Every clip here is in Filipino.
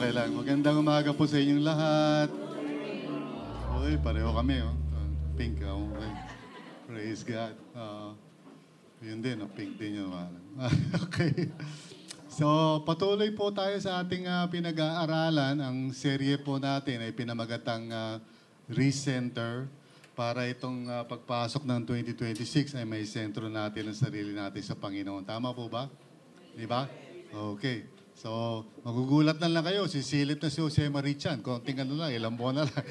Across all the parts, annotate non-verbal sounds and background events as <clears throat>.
Okay lang. Magandang umaga po sa inyong lahat. Uy, pareho kami, oh. Pink, oh. Okay. Praise God. Uh, yun din, oh. pink din yun. <laughs> okay. So, patuloy po tayo sa ating uh, pinag-aaralan. Ang serye po natin ay pinamagatang uh, Recenter para itong uh, pagpasok ng 2026 ay may sentro natin ang sarili natin sa Panginoon. Tama po ba? Di ba? Okay. So, magugulat na lang kayo. Sisilip na si Jose Marichan. Konting ano lang, ilang buwan na lang.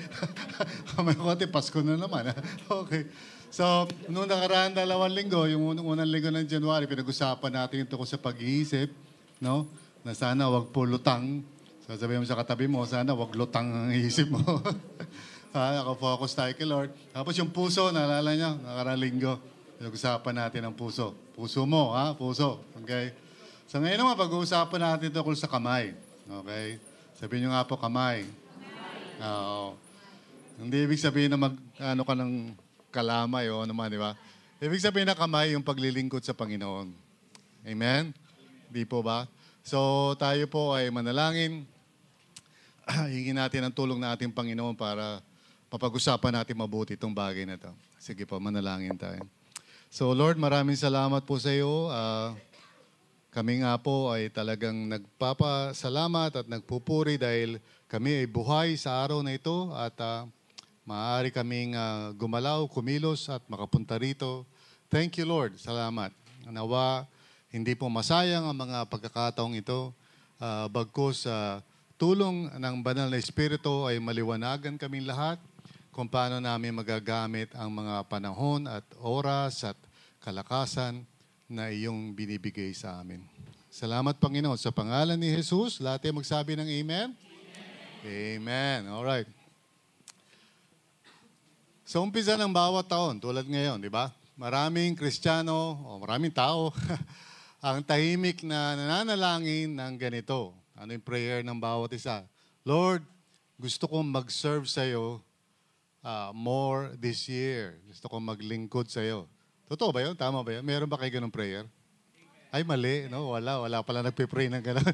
<laughs> May konti, Pasko na naman. <laughs> okay. So, noong nakaraan dalawang linggo, yung unang linggo ng January, pinag-usapan natin ito ko sa pag-iisip, no? Na sana wag po lutang. Sasabihin mo sa katabi mo, sana wag lutang ang isip mo. ha, <laughs> nakafocus tayo kay Lord. Tapos yung puso, naalala niyo, nakaraan linggo, pinag-usapan natin ang puso. Puso mo, ha? Puso. Okay? So ngayon naman, pag-uusapan natin tungkol sa kamay. Okay? Sabihin nyo nga po, kamay. Oo. Hindi ibig sabihin na mag, ano ka ng kalamay o naman, di ba? Ibig sabihin na kamay yung paglilingkod sa Panginoon. Amen? Di po ba? So tayo po ay manalangin. <clears throat> Hingin natin ang tulong ng ating Panginoon para mapag-usapan natin mabuti itong bagay na ito. Sige po, manalangin tayo. So Lord, maraming salamat po sa iyo. Uh, kami nga po ay talagang nagpapasalamat at nagpupuri dahil kami ay buhay sa araw na ito at uh, maaari kaming uh, gumalaw, kumilos at makapunta rito. Thank you Lord. Salamat. Nawa, hindi po masayang ang mga pagkakataong ito. Uh, bagkus sa uh, tulong ng banal na Espiritu ay maliwanagan kaming lahat kung paano namin magagamit ang mga panahon at oras at kalakasan na iyong binibigay sa amin. Salamat, Panginoon. Sa pangalan ni Jesus, lahat ay magsabi ng Amen? Amen. Amen. All right. Sa umpisa ng bawat taon, tulad ngayon, di ba? Maraming Kristiyano, o maraming tao, <laughs> ang tahimik na nananalangin ng ganito. Ano yung prayer ng bawat isa? Lord, gusto kong mag-serve sa iyo uh, more this year. Gusto kong maglingkod sa iyo. Totoo ba yun? Tama ba yun? Meron ba kayo ganong prayer? Ay, mali. No? Wala. Wala pala nagpe-pray ng gano'n.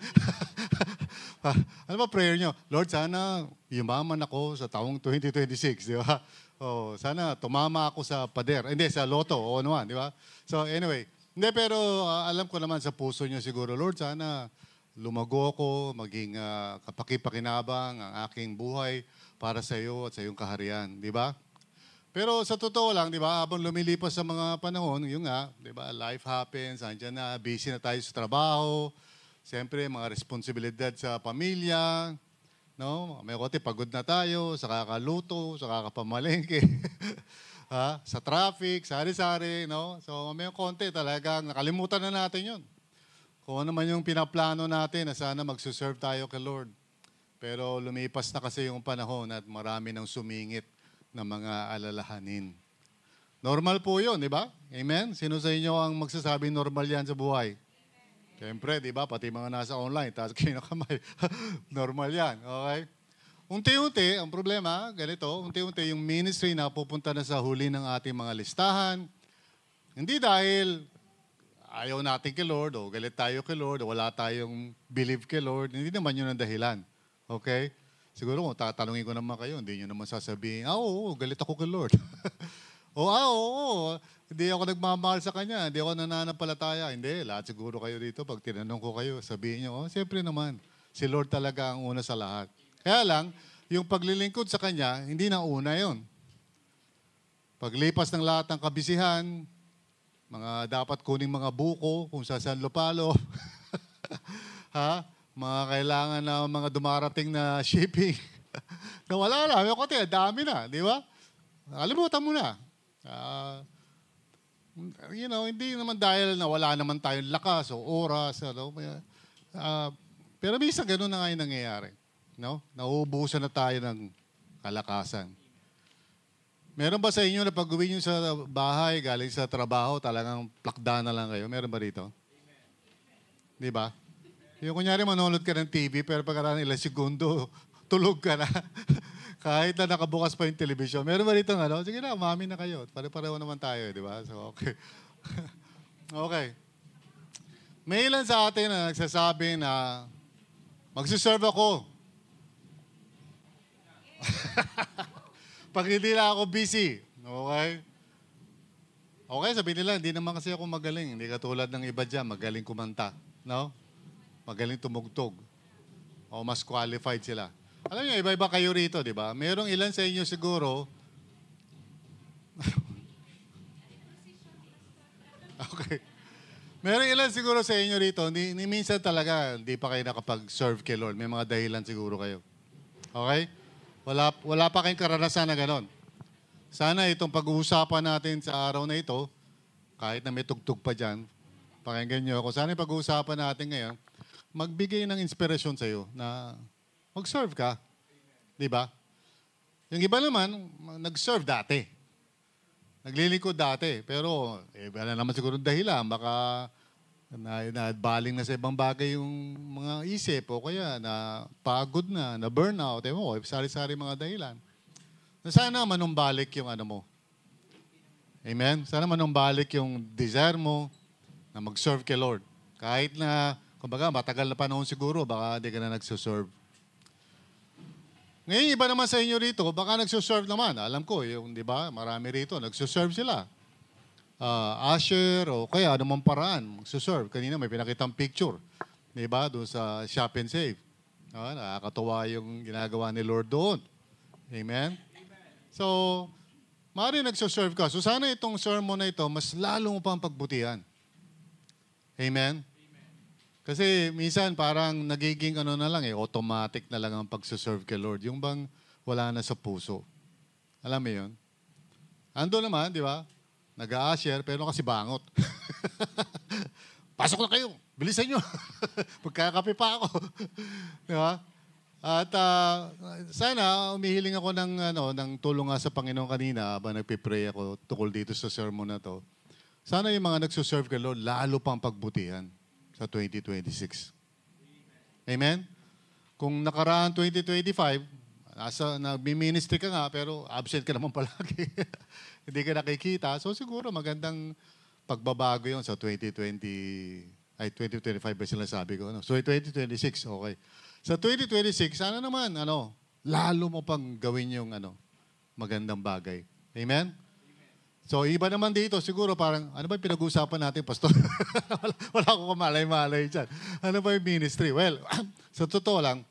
<laughs> ano ba prayer nyo? Lord, sana yumaman ako sa taong 2026, di ba? Oh, sana tumama ako sa pader. Hindi, sa loto o ano di ba? So anyway, hindi pero uh, alam ko naman sa puso nyo siguro, Lord, sana lumago ako, maging uh, kapakipakinabang ang aking buhay para sa iyo at sa iyong kaharian, di ba? Pero sa totoo lang, di ba, habang lumilipas sa mga panahon, yung nga, di ba, life happens, andyan na, busy na tayo sa trabaho, siyempre, mga responsibilidad sa pamilya, no? May kote, pagod na tayo sa kakaluto, sa kakapamalengke, <laughs> ha? sa traffic, sari-sari, no? So, may konti talagang nakalimutan na natin yon. Kung ano man yung pinaplano natin na sana magsuserve tayo kay Lord. Pero lumipas na kasi yung panahon at marami nang sumingit na mga alalahanin. Normal po yun, di ba? Amen? Sino sa inyo ang magsasabi normal yan sa buhay? Siyempre, di ba? Pati mga nasa online, taas <laughs> kayo na kamay. <laughs> normal yan, okay? Unti-unti, ang problema, ganito, unti-unti yung ministry na pupunta na sa huli ng ating mga listahan. Hindi dahil ayaw natin kay Lord o galit tayo kay Lord o wala tayong believe kay Lord. Hindi naman yun ang dahilan. Okay? Siguro kung tatanungin ko naman kayo, hindi nyo naman sasabihin, ah, oo, galit ako kay Lord. <laughs> o ah, oo, hindi ako nagmamahal sa Kanya, hindi ako nananampalataya. Hindi, lahat siguro kayo dito, pag tinanong ko kayo, sabihin nyo, oh, siyempre naman, si Lord talaga ang una sa lahat. Kaya lang, yung paglilingkod sa Kanya, hindi na una yon. Paglipas ng lahat ng kabisihan, mga dapat kuning mga buko, kung sa San Lopalo, <laughs> ha? Mga kailangan na mga dumarating na <laughs> shipping. <laughs> na wala na. Yung kote, dami na, di ba? Kalimutan mo na. Uh, you know, hindi naman dahil na wala naman tayong lakas o oras. Ano, uh, pero minsan ganun na nga yung nangyayari. No? Nauubusan na tayo ng kalakasan. Meron ba sa inyo na pag-uwi sa bahay, galing sa trabaho, talagang plakda na lang kayo? Meron ba rito? Di ba? Yung kunyari manonood ka ng TV, pero pagkaraan ilang segundo, <laughs> tulog ka na. <laughs> Kahit na nakabukas pa yung television. Meron ba rito ano? Sige na, mami na kayo. Pare-pareho naman tayo, di ba? So, okay. <laughs> okay. May ilan sa atin na nagsasabi na magsiserve ako Pag hindi na ako busy, okay? Okay, sabihin nila, hindi naman kasi ako magaling. Hindi katulad ng iba dyan, magaling kumanta. No? Magaling tumugtog. O mas qualified sila. Alam niyo, iba-iba kayo rito, di ba? Merong ilan sa inyo siguro, <laughs> okay. Merong ilan siguro sa inyo rito, ni, ni minsan talaga, hindi pa kayo nakapag-serve kay Lord. May mga dahilan siguro kayo. Okay? Wala, wala pa kayong karanasan na ganon. Sana itong pag-uusapan natin sa araw na ito, kahit na may tugtog pa dyan, pakinggan nyo ako. Sana pag-uusapan natin ngayon, magbigay ng inspirasyon sa'yo na mag-serve ka. Di ba? Yung iba naman, nag-serve dati. Naglilingkod dati. Pero, eh, wala naman siguro dahilan. Baka na, na na sa ibang bagay yung mga isip o kaya na pagod na, na burnout. Ewan ko, sari-sari mga dahilan. Na sana manumbalik yung ano mo. Amen? Sana manumbalik yung desire mo na mag-serve kay Lord. Kahit na, kumbaga, matagal na panahon siguro, baka hindi ka na nagsuserve. Ngayon, iba naman sa inyo rito, baka nagsuserve naman. Alam ko, yung, di ba, marami rito, nagsuserve sila. Uh, usher o kaya anumang paraan, magsuserve. Kanina may pinakitang picture, di ba, doon sa Shop and Save. Ah, nakakatuwa yung ginagawa ni Lord doon. Amen? So, maaari nagsuserve ka. So sana itong sermon na ito, mas lalo mo pang pagbutihan. Amen? Kasi minsan parang nagiging ano na lang eh, automatic na lang ang pagsuserve kay Lord. Yung bang wala na sa puso. Alam mo yun? Ando naman, di ba? Nag-a-share, pero kasi bangot. <laughs> Pasok na kayo. Bilisan nyo. <laughs> Pagkakape pa ako. <laughs> di ba? At uh, sana umihiling ako ng ano ng tulong nga sa Panginoon kanina habang nagpe-pray ako tukol dito sa sermon na to. Sana yung mga nagsuserve kay Lord lalo pang pagbutihan sa 2026. Amen? Kung nakaraan 2025, nasa nagmi-ministry ka nga pero absent ka naman palagi. <laughs> Hindi ka nakikita. So siguro magandang pagbabago 'yon sa 2020 ay 2025 ba sila sabi ko no? So 2026 okay. Sa 2026, sana naman, ano, lalo mo pang gawin yung ano, magandang bagay. Amen? So, iba naman dito, siguro parang, ano ba pinag-uusapan natin, Pastor? <laughs> wala, wala akong kamalay-malay dyan. Ano ba yung ministry? Well, <clears throat> sa totoo lang,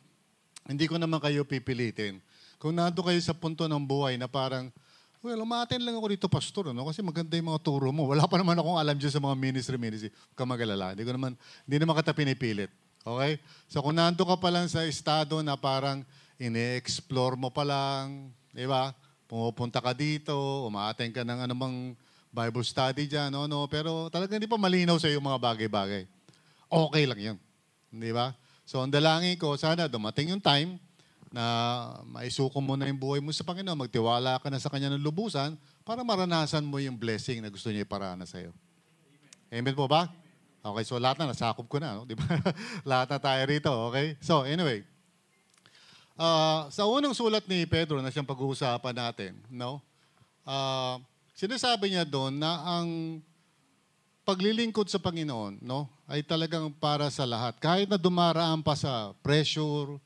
hindi ko naman kayo pipilitin. Kung nando kayo sa punto ng buhay na parang, well, umaten lang ako dito, Pastor, ano? kasi maganda yung mga turo mo. Wala pa naman akong alam dyan sa mga ministry-ministry. Huwag ka magalala. Hindi ko naman, hindi naman kita pinipilit. Okay? So kung nando ka pa lang sa estado na parang ine-explore mo pa lang, di ba? Pumupunta ka dito, umaaten ka ng anumang Bible study dyan, no, no, pero talagang hindi pa malinaw sa iyo mga bagay-bagay. Okay lang yun. Di ba? So ang dalangin ko, sana dumating yung time na maisuko mo na yung buhay mo sa Panginoon, magtiwala ka na sa Kanya ng lubusan para maranasan mo yung blessing na gusto niya iparana sa iyo. Amen po ba? Okay, so lahat na, nasakop ko na. No? Di ba? <laughs> lahat na tayo rito, okay? So, anyway. Uh, sa unang sulat ni Pedro na siyang pag-uusapan natin, no? Uh, sinasabi niya doon na ang paglilingkod sa Panginoon, no, ay talagang para sa lahat. Kahit na dumaraan pa sa pressure,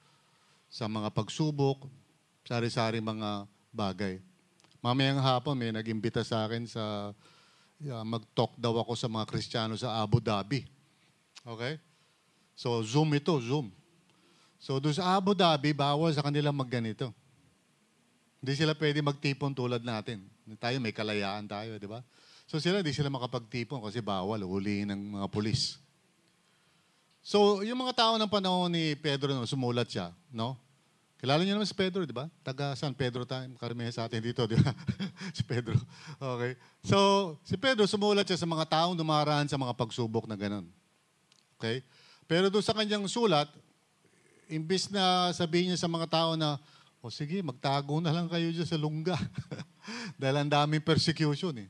sa mga pagsubok, sari-sari mga bagay. Mamayang hapon may nag-imbita sa akin sa yeah, mag-talk daw ako sa mga Kristiyano sa Abu Dhabi. Okay? So, Zoom ito, Zoom. So, doon sa Abu Dhabi, bawal sa kanila magganito. Hindi sila pwede magtipon tulad natin. Tayo, may kalayaan tayo, di ba? So, sila, hindi sila makapagtipon kasi bawal, huliin ng mga pulis. So, yung mga tao ng panahon ni Pedro, no, sumulat siya, no? Kilala niyo naman si Pedro, di ba? Taga San Pedro tayo, karamihan sa atin dito, di ba? <laughs> si Pedro. Okay. So, si Pedro sumulat siya sa mga taong dumaraan sa mga pagsubok na ganun. Okay? Pero doon sa kanyang sulat, imbis na sabihin niya sa mga tao na, o oh, sige, magtago na lang kayo dyan sa lungga. <laughs> Dahil ang daming persecution eh.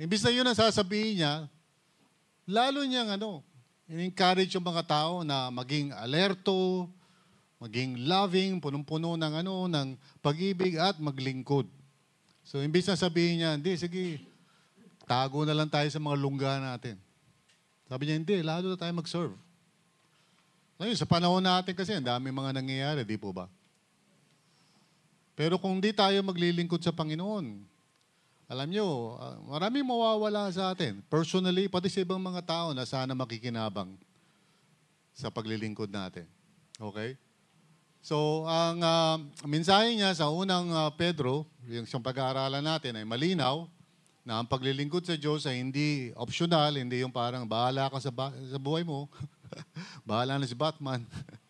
Imbis na yun ang sasabihin niya, lalo niyang ano, in-encourage yung mga tao na maging alerto, maging loving, punong-puno ng ano, ng pag-ibig at maglingkod. So, imbis na sabihin niya, hindi, sige, tago na lang tayo sa mga lungga natin. Sabi niya, hindi, lalo na tayo mag-serve. Ngayon, sa panahon natin kasi, ang dami mga nangyayari, di po ba? Pero kung di tayo maglilingkod sa Panginoon, alam nyo, ah, maraming mawawala sa atin. Personally, pati sa ibang mga tao na sana makikinabang sa paglilingkod natin. Okay? So, ang uh, mensahe niya sa unang ah, Pedro, yung siyang pag-aaralan natin ay malinaw na ang paglilingkod sa Diyos ay hindi optional, hindi yung parang bahala ka sa, ba- sa buhay mo. <laughs> <laughs> bahala na si Batman.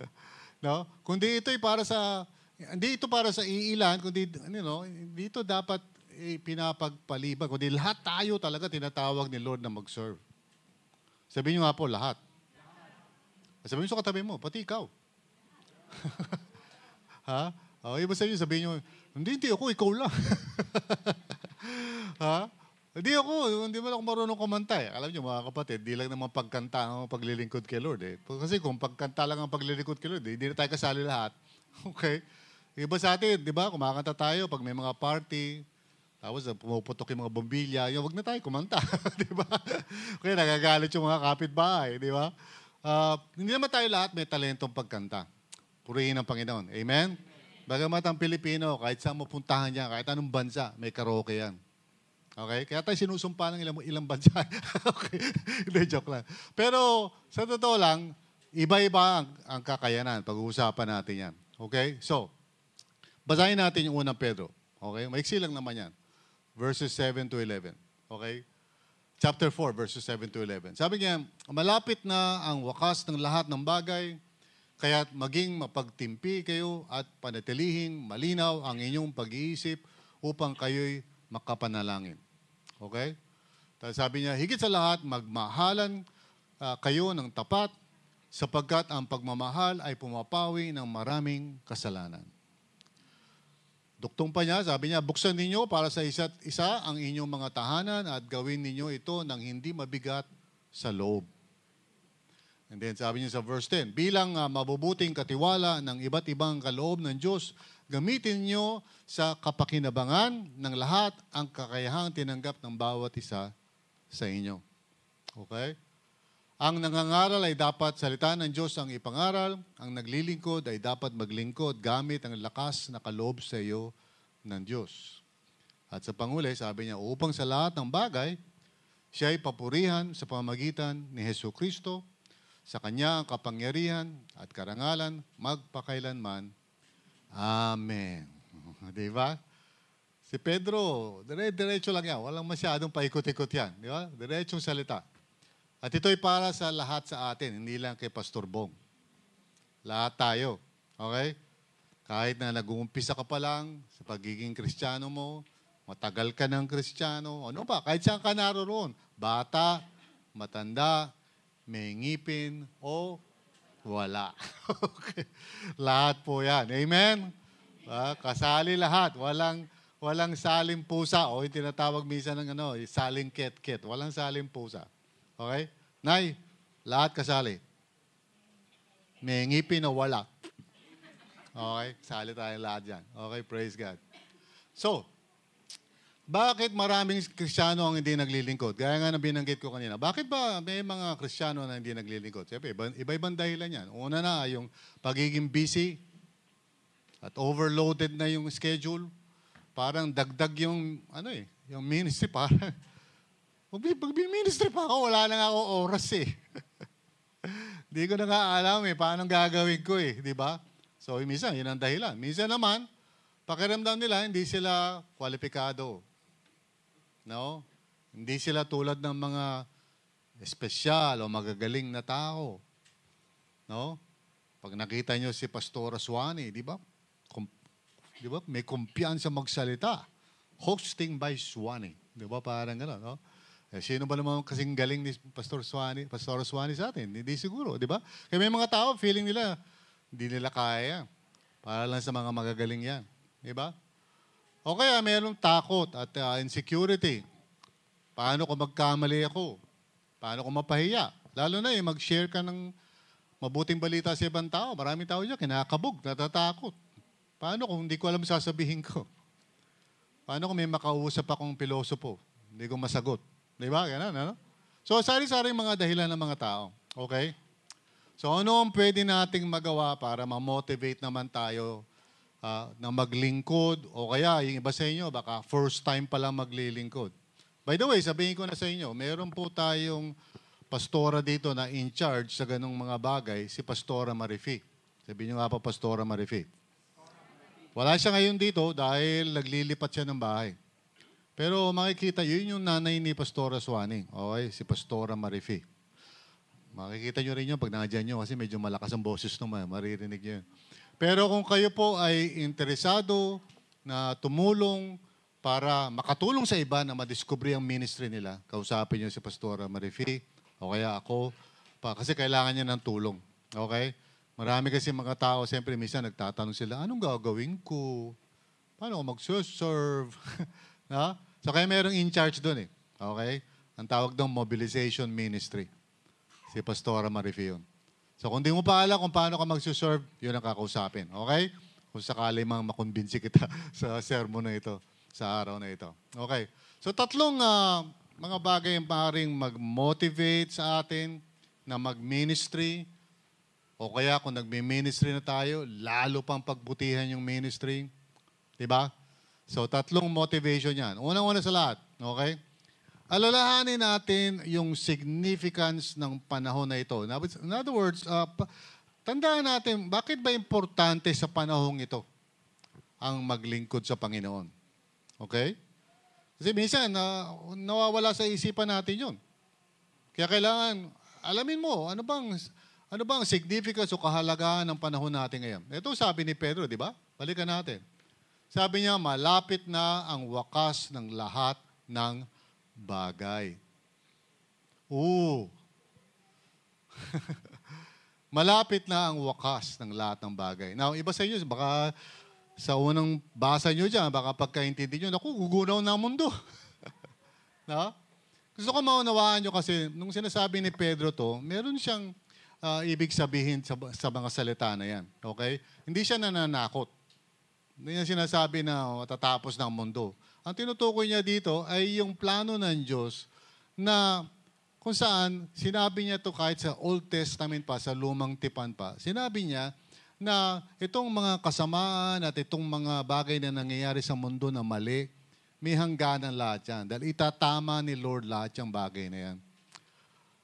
<laughs> no? Kundi ito ay para sa hindi ito para sa iilan, kundi you know, dito dapat eh, pinapagpaliban. Kundi lahat tayo talaga tinatawag ni Lord na mag-serve. Sabihin nyo nga po, lahat. Sabihin nyo sa katabi mo, pati ikaw. <laughs> ha? O, iba sa inyo, sabihin nyo, hindi, hindi ako, ikaw lang. ha? Hindi ako, hindi mo ako marunong kumanta eh. Alam niyo mga kapatid, di lang naman pagkanta ang paglilingkod kay Lord eh. Kasi kung pagkanta lang ang paglilingkod kay Lord, eh, hindi na tayo kasali lahat. <laughs> Okay? Iba sa atin, di ba? Kumakanta tayo pag may mga party, tapos pumuputok yung mga bombilya, yung wag na tayo kumanta, <laughs> di ba? Kaya nagagalit yung mga kapitbahay, di ba? Uh, hindi naman tayo lahat may talentong pagkanta. Purihin ang Panginoon. Amen? Bagamat ang Pilipino, kahit saan mo puntahan niya, kahit anong bansa, may karaoke yan. Okay? Kaya tayo sinusumpa ng ilang, ilang bansa. <laughs> okay? Hindi, joke lang. Pero, sa totoo lang, iba-iba ang, ang kakayanan. Pag-uusapan natin yan. Okay? So, basahin natin yung unang Pedro. Okay? Maiksi lang naman yan. Verses 7 to 11. Okay? Chapter 4, verses 7 to 11. Sabi niya, malapit na ang wakas ng lahat ng bagay, kaya't maging mapagtimpi kayo at panatilihing malinaw ang inyong pag-iisip upang kayo'y makapanalangin. Okay? Tapos sabi niya, higit sa lahat, magmahalan uh, kayo ng tapat sapagkat ang pagmamahal ay pumapawi ng maraming kasalanan. Duktong pa niya, sabi niya, buksan ninyo para sa isa't isa ang inyong mga tahanan at gawin ninyo ito ng hindi mabigat sa loob. And then sabi niya sa verse 10, bilang uh, mabubuting katiwala ng iba't ibang kaloob ng Diyos, gamitin niyo sa kapakinabangan ng lahat ang kakayahang tinanggap ng bawat isa sa inyo. Okay? Ang nangangaral ay dapat salita ng Diyos ang ipangaral, ang naglilingkod ay dapat maglingkod gamit ang lakas na kaloob sa iyo ng Diyos. At sa panguli, sabi niya, upang sa lahat ng bagay, siya ay papurihan sa pamagitan ni Heso Kristo, sa Kanya ang kapangyarihan at karangalan magpakailanman Amen. <laughs> Di ba? Si Pedro, dire-diretso lang yan. Walang masyadong paikot-ikot yan. Di ba? Diretsong salita. At ito'y para sa lahat sa atin, hindi lang kay Pastor Bong. Lahat tayo. Okay? Kahit na nag-uumpisa ka pa lang sa pagiging kristyano mo, matagal ka ng kristyano, ano pa, kahit saan ka naroon, bata, matanda, may ngipin, o wala. <laughs> Lahat po yan. Amen? Uh, kasali lahat. Walang, walang saling pusa o yung tinatawag minsan ng ano, saling ket-ket. Walang saling pusa. Okay? Nay, lahat kasali. May ngipin o wala. Okay? Sali tayo lahat dyan. Okay? Praise God. So, bakit maraming Kristiyano ang hindi naglilingkod? Gaya nga na binanggit ko kanina. Bakit ba may mga Kristiyano na hindi naglilingkod? Siyempre, iba-ibang dahilan yan. Una na, yung pagiging busy at overloaded na yung schedule. Parang dagdag yung, ano eh, yung ministry. Parang, <laughs> pag ministry pa ako, wala na nga ako oras eh. <laughs> Hindi ko na nga alam eh, paano gagawin ko eh, di ba? So, minsan, yun ang dahilan. Minsan naman, pakiramdam nila, hindi sila kwalipikado No? Hindi sila tulad ng mga espesyal o magagaling na tao. No? Pag nakita nyo si Pastor Aswani, di ba? Kom, di ba? May kumpiyansa magsalita. Hosting by Swani. Di ba? Parang gano'n, no? Eh, sino ba naman kasing galing ni Pastor Swani, Pastor Swani sa atin? Hindi siguro, di ba? Kaya may mga tao, feeling nila, hindi nila kaya. Para lang sa mga magagaling yan. Di ba? O kaya mayroong takot at uh, insecurity. Paano kung magkamali ako? Paano kung mapahiya? Lalo na eh, mag-share ka ng mabuting balita sa ibang tao. Maraming tao dyan, kinakabog, natatakot. Paano kung hindi ko alam sasabihin ko? Paano kung may makausap akong pilosopo? Hindi ko masagot. Di ba? Ganun, ano? So, sari-saring mga dahilan ng mga tao. Okay? So, ano ang pwede nating magawa para ma-motivate naman tayo ah, na maglingkod o kaya yung iba sa inyo, baka first time pa lang maglilingkod. By the way, sabihin ko na sa inyo, meron po tayong pastora dito na in charge sa ganong mga bagay, si Pastora Marifi. Sabihin nyo nga pa, Pastora Marifi. Wala siya ngayon dito dahil naglilipat siya ng bahay. Pero makikita, yun yung nanay ni Pastora Swaning. Okay, si Pastora Marifi. Makikita nyo rin yun pag nandiyan nyo kasi medyo malakas ang boses naman. Maririnig nyo yun. Pero kung kayo po ay interesado na tumulong para makatulong sa iba na madiscovery ang ministry nila, kausapin nyo si Pastora Marifi o kaya ako pa, kasi kailangan niya ng tulong. Okay? Marami kasi mga tao, siyempre minsan nagtatanong sila, anong gagawin ko? Paano ako mag-serve? <laughs> na? So kaya merong in charge doon eh. Okay? Ang tawag doon mobilization ministry. Si Pastora Marifi yun. So kung di mo pa alam kung paano ka mag-serve, yun ang kakausapin. Okay? Kung sakali mang makumbinsi kita <laughs> sa sermon na ito, sa araw na ito. Okay. So tatlong ah, mga bagay ang maaaring mag-motivate sa atin na mag-ministry o kaya kung nagme-ministry na tayo, lalo pang pagbutihan yung ministry. Di ba? So, tatlong motivation yan. Unang-una sa lahat, okay? Alalahanin natin yung significance ng panahon na ito. In other words, uh, tandaan natin, bakit ba importante sa panahong ito ang maglingkod sa Panginoon? Okay? Kasi minsan, na nawawala sa isipan natin yun. Kaya kailangan, alamin mo, ano bang, ano bang significance o kahalagahan ng panahon natin ngayon? Ito sabi ni Pedro, di ba? Balikan natin. Sabi niya, malapit na ang wakas ng lahat ng bagay. Oo. <laughs> malapit na ang wakas ng lahat ng bagay. Now, iba sa inyo, baka sa unang basa nyo dyan, baka pagkaintindi nyo, naku, gugunaw na ang mundo. <laughs> no? Gusto ko maunawaan nyo kasi, nung sinasabi ni Pedro to, meron siyang ah, ibig sabihin sa, sa mga salita na yan. Okay? Hindi siya nananakot. Hindi niya sinasabi na matatapos ng mundo. Ang tinutukoy niya dito ay yung plano ng Diyos na kung saan sinabi niya to kahit sa Old Testament pa, sa lumang tipan pa, sinabi niya na itong mga kasamaan at itong mga bagay na nangyayari sa mundo na mali, may hangganan lahat yan. Dahil itatama ni Lord lahat yung bagay na yan.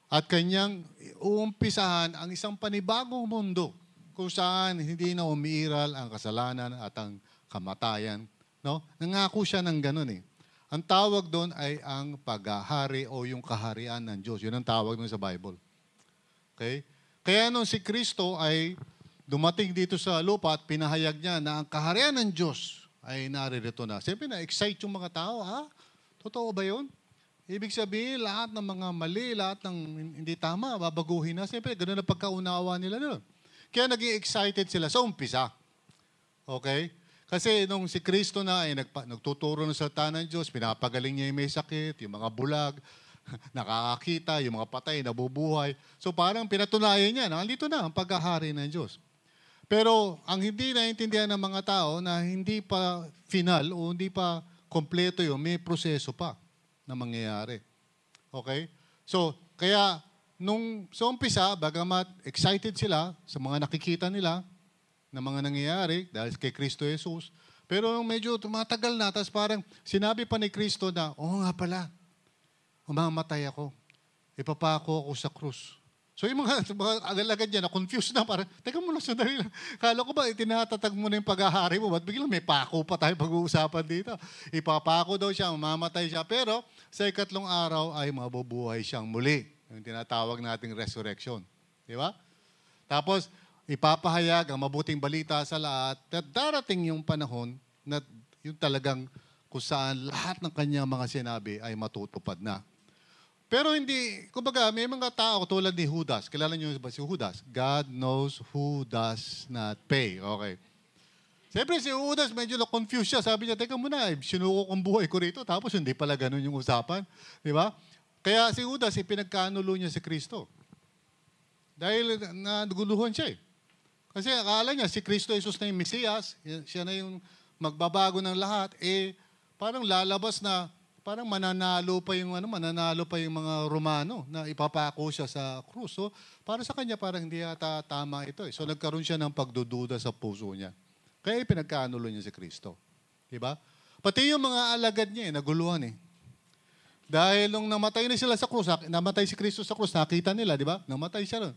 At kanyang uumpisahan ang isang panibagong mundo kung saan hindi na umiiral ang kasalanan at ang kamatayan. No? Nangako siya ng ganun eh. Ang tawag doon ay ang paghahari o yung kaharian ng Diyos. Yun ang tawag doon sa Bible. Okay? Kaya nung si Kristo ay dumating dito sa lupa at pinahayag niya na ang kaharian ng Diyos ay naririto na. Siyempre na-excite yung mga tao, ha? Totoo ba yun? Ibig sabihin, lahat ng mga mali, lahat ng hindi tama, babaguhin na. Siyempre, ganun ang pagkaunawa nila doon. Kaya naging excited sila sa umpisa. Okay? Kasi nung si Kristo na ay nagpa, nagtuturo ng salita ng Diyos, pinapagaling niya yung may sakit, yung mga bulag, <laughs> nakakakita, yung mga patay, nabubuhay. So parang pinatunayan niya na andito na ang paghahari ng Diyos. Pero ang hindi naintindihan ng mga tao na hindi pa final o hindi pa kompleto yun, may proseso pa na mangyayari. Okay? So, kaya nung sa umpisa, bagamat excited sila sa mga nakikita nila na mga nangyayari dahil kay Kristo Jesus, pero medyo tumatagal na, tapos parang sinabi pa ni Kristo na, oo nga pala, umamatay ako. Ipapako ako sa krus. So yung mga, <laughs> mga alalagan dyan, na-confused na, parang, teka muna, sandali lang. Kala ko ba, itinatatag mo na yung paghahari mo, ba't biglang may pako pa tayo pag-uusapan dito? Ipapako daw siya, mamamatay siya, pero sa ikatlong araw ay mabubuhay siyang muli. Yung tinatawag nating resurrection. Di ba? Tapos, ipapahayag ang mabuting balita sa lahat at darating yung panahon na yung talagang kung saan lahat ng kanyang mga sinabi ay matutupad na. Pero hindi, kumbaga, may mga tao tulad ni Judas. Kilala niyo ba si Judas? God knows who does not pay. Okay. Siyempre si Judas medyo na-confuse siya. Sabi niya, teka muna, eh, sinuko kong buhay ko rito. Tapos hindi pala ganun yung usapan. Di ba? Kaya si Judas, ipinagkanulo niya si Kristo. Dahil naguluhan siya eh. Kasi akala niya si Kristo Jesus na yung Mesiyas, siya na yung magbabago ng lahat, eh parang lalabas na parang mananalo pa yung ano, mananalo pa yung mga Romano na ipapako siya sa krus. So, para sa kanya parang hindi yata tama ito eh. So nagkaroon siya ng pagdududa sa puso niya. Kaya pinagkaanulo niya si Kristo. Di ba? Pati yung mga alagad niya, eh, naguluhan eh. Dahil nung namatay na sila sa krus, namatay si Kristo sa krus, nakita nila, di ba? Namatay siya ron.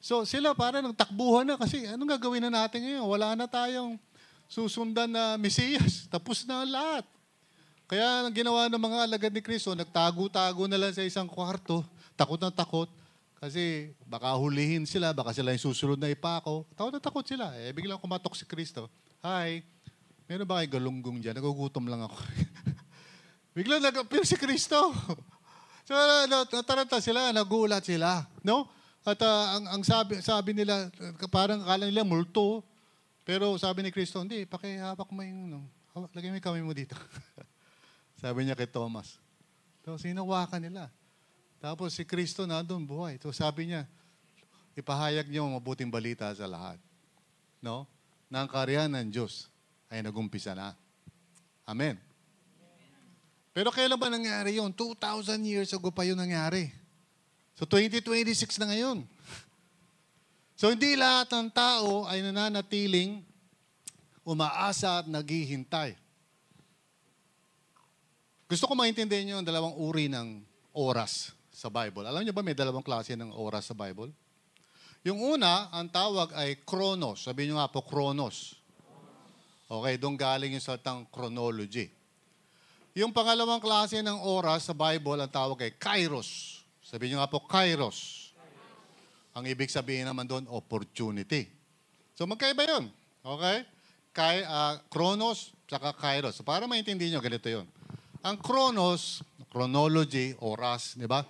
So sila para nang takbuhan na kasi anong gagawin na natin ngayon? Wala na tayong susundan na Mesiyas. <laughs> Tapos na lahat. Kaya ang ginawa ng mga alagad ni Kristo, nagtago-tago na lang sa isang kwarto, takot na takot, kasi baka hulihin sila, baka sila yung susunod na ipako. Takot na takot sila. Eh, biglang kumatok si Kristo. Hi, meron ba kayo galunggong dyan? Nagugutom lang ako. <laughs> biglang nag-appear si Kristo. <laughs> so, nataranta sila, nagulat sila. No? At ah, ang, ang sabi, sabi nila, uh, parang akala nila multo. Pero sabi ni Kristo, hindi, pakihawak mo yung, no, lagay mo yung kamay mo dito. <laughs> sabi niya kay Thomas. So, sinawakan nila. Tapos si Kristo na doon buhay. So sabi niya, ipahayag niyo mabuting balita sa lahat. No? Na ang karyan ng Diyos ay nagumpisa na. Amen. Pero kailan ba nangyari yun? 2,000 years ago pa yun nangyari. So 2026 na ngayon. So hindi lahat ng tao ay nananatiling umaasa at naghihintay. Gusto ko maintindihan niyo ang dalawang uri ng oras sa Bible. Alam niyo ba may dalawang klase ng oras sa Bible? Yung una, ang tawag ay chronos. Sabi niyo nga po, chronos. Okay, doon galing yung salitang chronology. Yung pangalawang klase ng oras sa Bible, ang tawag ay kairos. Sabi niyo nga po, kairos. Ang ibig sabihin naman doon, opportunity. So magkaiba yun. Okay? Kai, ah, chronos, saka kairos. So para maintindihan nyo, ganito yun. Ang chronos, chronology, oras, di ba?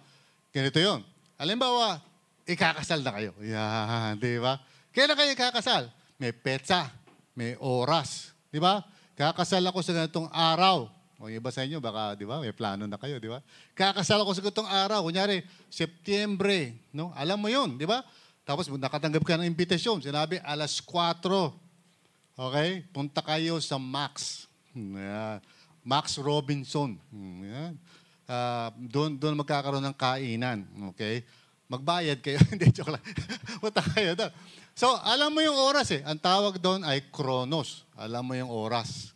Ganito yun. Halimbawa, ikakasal na kayo. Yan, di ba? Kailan kayo ikakasal? May petsa, may oras. Di ba? Kakasal ako sa ganitong araw. O yung iba sa inyo, baka, di ba, may plano na kayo, di ba? Kakasal ako sa ganitong araw. Kunyari, Septyembre, no? Alam mo yun, di ba? Tapos nakatanggap ka ng imbitasyon. Sinabi, alas 4. Okay? Punta kayo sa Max. Hmm, yeah. Max Robinson. Hmm, yan. Ah, doon doon magkakaroon ng kainan. Okay? Magbayad kayo. <laughs> Hindi, joke lang. <laughs> Punta kayo doon. So, alam mo yung oras eh. Ang tawag doon ay chronos. Alam mo yung oras.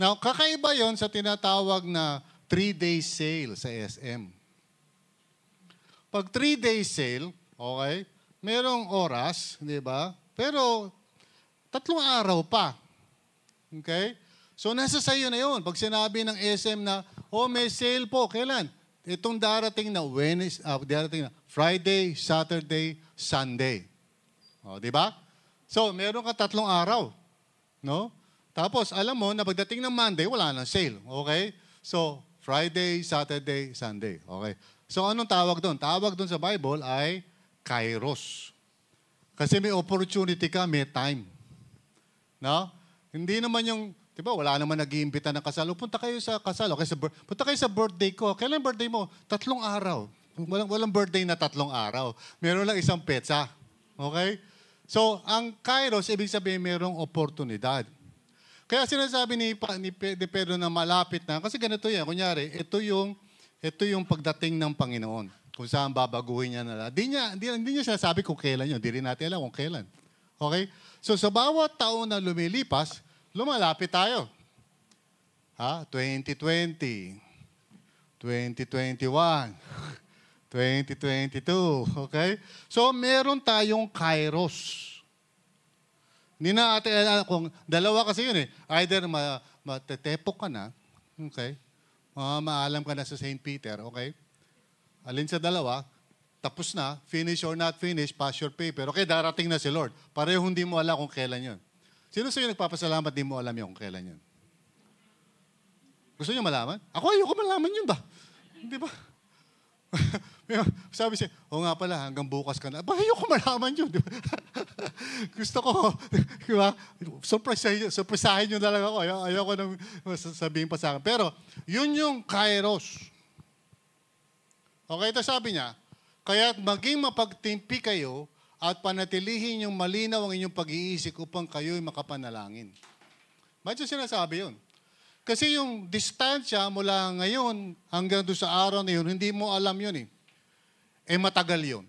Now, kakaiba yon sa tinatawag na three-day sale sa SM. Pag three-day sale, okay, merong oras, di ba? Pero tatlong araw pa. Okay? So nasa sayo na yun. Pag sinabi ng SM na, oh may sale po, kailan? Itong darating na Wednesday, ah, darating na Friday, Saturday, Sunday. O, di ba? So, meron ka tatlong araw. No? Tapos, alam mo na pagdating ng Monday, wala nang sale. Okay? So, Friday, Saturday, Sunday. Okay? So, anong tawag doon? Tawag doon sa Bible ay kairos. Kasi may opportunity ka, may time. No? Hindi naman yung, di ba, wala naman nag-iimbita ng kasal. Punta kayo sa kasal. Okay, sa, punta kayo sa birthday ko. Kailan birthday mo? Tatlong araw. Walang, walang birthday na tatlong araw. Meron lang isang petsa. Okay? So, ang kairos, ibig sabihin merong oportunidad. Kaya sinasabi ni, ni, ni Pedro na malapit na, kasi ganito yan, kunyari, ito yung, ito yung pagdating ng Panginoon. Kung saan babaguhin niya na. Di niya, di, hindi niya sinasabi kung kailan yun. Di rin natin alam kung kailan. Okay? So sa bawat taon na lumilipas, lumalapit tayo. Ha? 2020, 2021, 2022. Okay? So meron tayong kairos. Hindi na ate alam kung dalawa kasi yun eh. Either ma, matetepok ka na, okay? Ma maalam ka na sa St. Peter, okay? Alin sa dalawa, tapos na, finish or not finish, pass your paper. Okay, darating na si Lord. Pareho hindi mo alam kung kailan yun. Sino sa'yo nagpapasalamat di mo alam yun kung kailan yun? Gusto niyo malaman? Ako ayoko malaman yun ba? Di ba? Sabi siya, o nga pala, hanggang bukas ka na. Ba, ayoko malaman yun. <laughs> Gusto ko, <laughs> di ba? Surprisahin, surprisahin nyo na lang ako. Ayaw, ayoko nang sabihin pa sa akin. Pero, yun yung kairos. Okay, ito sabi niya, kaya't maging mapagtimpi kayo at panatilihin yung malinaw ang inyong pag-iisip upang kayo'y makapanalangin. Bakit yung sinasabi yun? Kasi yung distansya mula ngayon hanggang doon sa araw na yun, hindi mo alam yun eh. Eh matagal yun.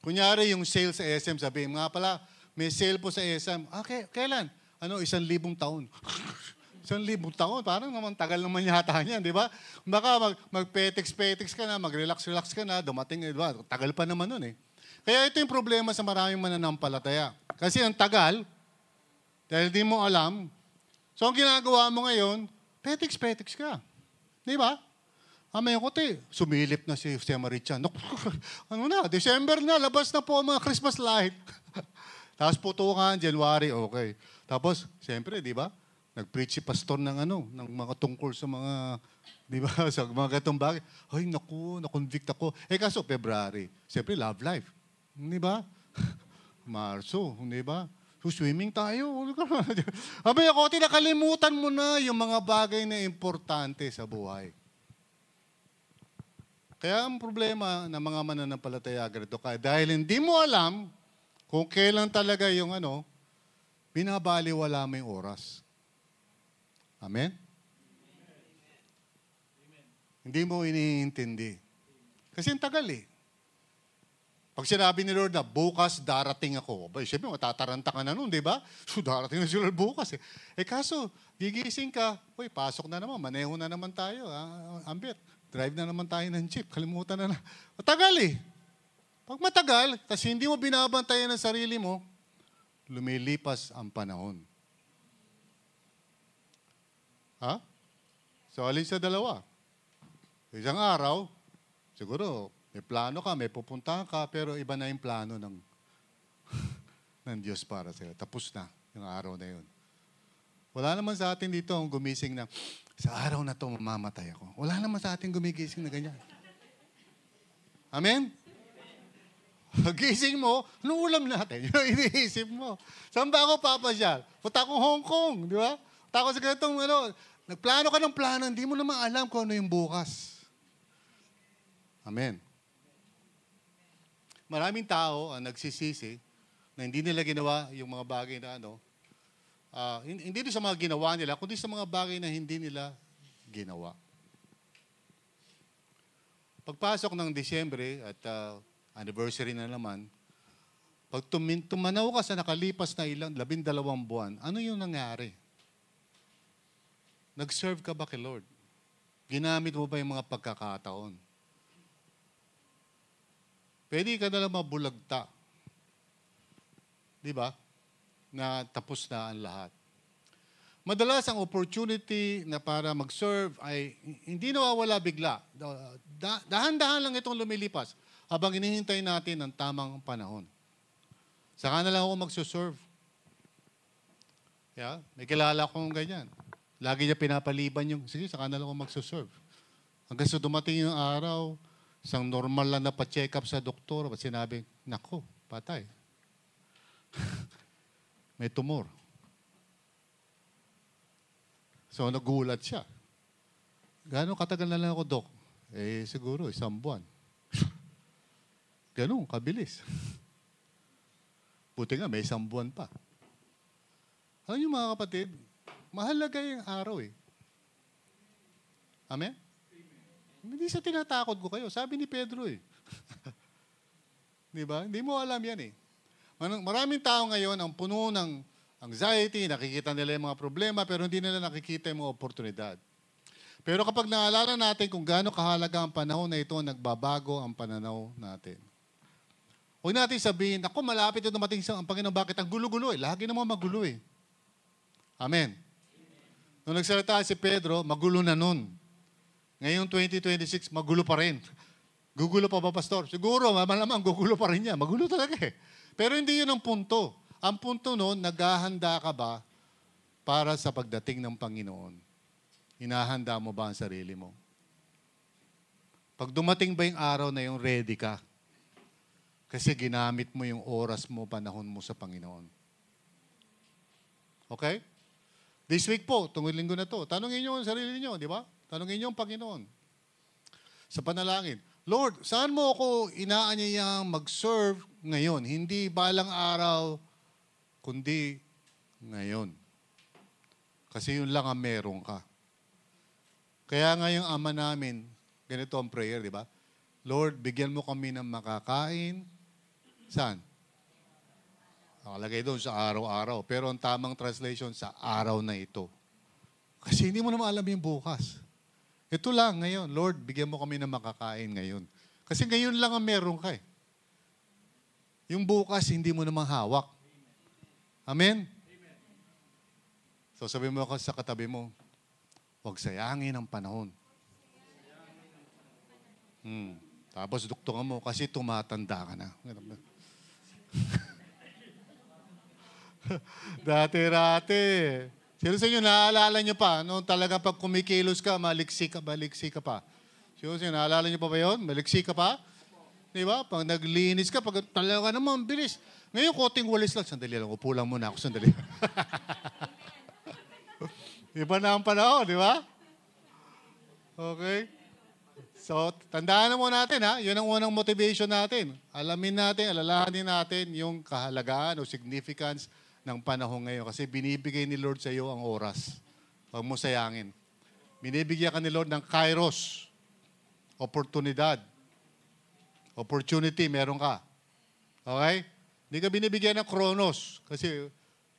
Kunyari yung sale sa SM, sabihin nga pala, may sale po sa SM. Ah, ke- kailan? Ano, isang libong taon. <laughs> isang libong taon, parang naman tagal naman yata niyan, di ba? Baka mag, mag-petex-petex ka na, mag-relax-relax ka na, dumating, di ba? Tagal pa naman nun eh. Kaya ito yung problema sa maraming mananampalataya. Kasi ang tagal, dahil di mo alam, so ang ginagawa mo ngayon, petex-petex ka. Di ba? Amay ko, te, sumilip na si Jose Marichan. <laughs> Ano na, December na, labas na po ang mga Christmas light. <laughs> Tapos putukan, January, okay. Tapos, siyempre, di ba? Nag-preach si pastor ng ano, ng mga tungkol sa mga, di ba, <laughs> sa mga gatong bagay. Ay, naku, na-convict ako. Eh, kaso, February. Siyempre, love life. Di ba? Marso, di ba? Swimming tayo. <laughs> Abay ako, tinakalimutan mo na yung mga bagay na importante sa buhay. Kaya ang problema ng mga mananampalataya ganito kaya dahil hindi mo alam kung kailan talaga yung ano, binabaliwala mo yung oras. Amen? Hindi mo iniintindi. Kasi ang tagal eh. Pag sinabi ni Lord na, bukas darating ako, ba, siyempre matataranta ka na nun, di ba? <laughs> So darating na si Lord bukas eh. Eh kaso, gigising ka, uy, pasok na naman, maneho na naman tayo, ah, ambit. Drive na naman tayo ng jeep, kalimutan na na. Matagal eh. Pag matagal, tapos hindi mo binabantayan ang sarili mo, lumilipas ang panahon. Ha? So, alin sa dalawa? Isang araw, siguro, may plano ka, may pupuntahan ka, pero iba na yung plano ng, <laughs> ng Diyos para sa'yo. Tapos na yung araw na yun. Wala naman sa atin dito ang gumising na, sa araw na to mamamatay ako. Wala naman sa atin gumigising na ganyan. Amen? <laughs> Gising mo, anong ulam natin? <laughs> Yung iniisip mo. Saan ba ako papasyal? Punta akong Hong Kong, di ba? Punta ako sa ganitong, ano, nagplano ka ng plano, hindi mo naman alam kung ano yung bukas. Amen. Maraming tao ang nagsisisi na hindi nila ginawa yung mga bagay na ano, hin- hindi doon sa mga ginawa nila, kundi sa mga bagay na hindi nila ginawa. Pagpasok ng Disyembre at ah, anniversary na naman, pag tumin, tumanaw ka sa nakalipas na ilang, labindalawang buwan, ano yung nangyari? Nag-serve ka ba kay Lord? Ginamit mo ba yung mga pagkakataon? Pwede ka na lang mabulagta. Di ba? Na tapos na ang lahat. Madalas ang opportunity na para mag-serve ay hindi nawawala bigla. Da- Dahan-dahan lang itong lumilipas habang hinihintay natin ang tamang panahon. Saka na lang ako magsuserve. Yeah? May kilala akong ganyan. Lagi niya pinapaliban yung, sige, saka na lang ako magsuserve. Hanggang sa dumating yung araw, isang normal lang na pa-check up sa doktor, at sinabi, nako, patay. <laughs> May tumor. So, nagulat siya. Gano'ng katagal na lang ako, Dok? Eh, siguro, isang buwan. <laughs> Ganun, kabilis. Buti nga, may isang buwan pa. Alam niyo mga kapatid, mahalaga yung araw eh. Amen? Hindi sa tinatakot ko kayo. Sabi ni Pedro eh. <laughs> Di ba? Hindi mo alam yan eh. Maraming tao ngayon ang puno ng anxiety, nakikita nila yung mga problema, pero hindi nila nakikita yung mga oportunidad. Pero kapag naalala natin kung gaano kahalaga ang panahon na ito, nagbabago ang pananaw natin. Huwag natin sabihin, ako malapit na dumating sa ang Panginoon, bakit ang gulo-gulo eh? Lagi naman magulo eh. Amen. Nung nagsalita si Pedro, magulo na nun. Ngayong 2026, magulo pa rin. Gugulo pa ba, Pastor? Siguro, malamang <laughs> gugulo pa rin niya. Magulo talaga eh. Pero hindi yun ang punto. Ang punto noon, naghahanda ka ba para sa pagdating ng Panginoon? Hinahanda mo ba ang sarili mo? Pag dumating ba yung araw na yung ready ka? Kasi ginamit mo yung oras mo, panahon mo sa Panginoon. Okay? This week po, tungkol linggo na to, tanongin niyo ang sarili niyo, di ba? Tanongin niyo ang Panginoon. Sa panalangin, Lord, saan mo ako inaanyayang mag-serve ngayon? Hindi balang araw, kundi ngayon. Kasi yun lang ang meron ka. Kaya nga yung ama namin, ganito ang prayer, di ba? Lord, bigyan mo kami ng makakain. Saan? Nakalagay doon sa araw-araw. Pero ang tamang translation sa araw na ito. Kasi hindi mo naman alam yung bukas. Ito lang ngayon. Lord, bigyan mo kami ng makakain ngayon. Kasi ngayon lang ang meron ka eh. Yung bukas, hindi mo naman hawak. Amen? So sabi mo ako sa katabi mo, huwag sayangin ang panahon. Hmm. Tapos duktungan mo kasi tumatanda ka na. <laughs> Dati-dati. Sino sa inyo, naaalala nyo pa? Noong talaga pag kumikilos ka, maliksi ka, maliksi ka pa. Sino sa inyo, naaalala nyo pa ba yun? Maliksi ka pa? Di ba? Pag naglinis ka, pag talaga naman, bilis. Ngayon, koting walis lang. Sandali lang, upo lang muna ako. Sandali. <laughs> Iba na ang panahon, di ba? Okay? So, tandaan na mo natin ha, yun ang unang motivation natin. Alamin natin, alalahanin natin yung kahalagaan o significance ng panahon ngayon. Kasi binibigay ni Lord sa iyo ang oras. Huwag mo sayangin. Binibigyan ka ni Lord ng kairos. Oportunidad. Opportunity, meron ka. Okay? Hindi ka binibigyan ng kronos. Kasi